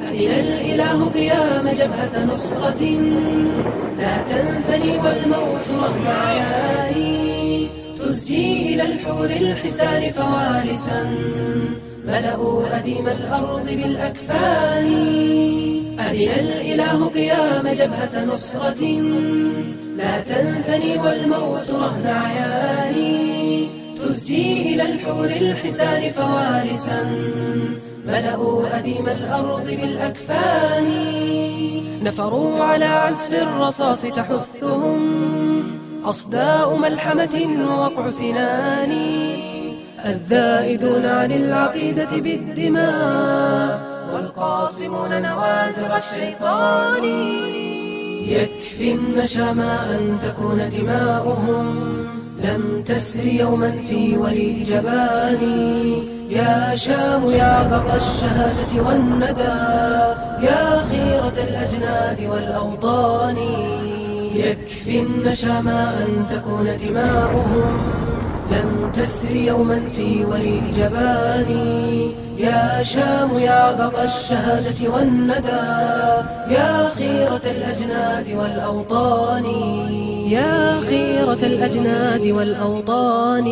أذن الإله قيام جبهة نصرة. لا تنثني والموت رهن عياني تزجي إلى الحور الحسان فوارسا. ملأوا أديم الأرض بالأكفان. أذن الإله قيام جبهة نصرة. لا تنثني والموت رهن عياني تزجي إلى الحور الحسان فوارسا. ملأوا أديم الأرض بالأكفان نفروا على عزف الرصاص تحثهم أصداء ملحمة ووقع سنان الذائدون عن العقيدة بالدماء والقاصمون نوازغ الشيطان. يكفي النشا أن تكون دماؤهم لم تسر يوما في وليد جباني يا شام يا بقى الشهادة والندى يا خيرة الأجناد والأوطان. يكفي النشا أن تكون دماؤهم لم تسر يوما في وليد جباني يا شام يا بقى الشهادة والندى يا خيرة الأجناد والأوطان. يا خيرة الأجناد والأوطان.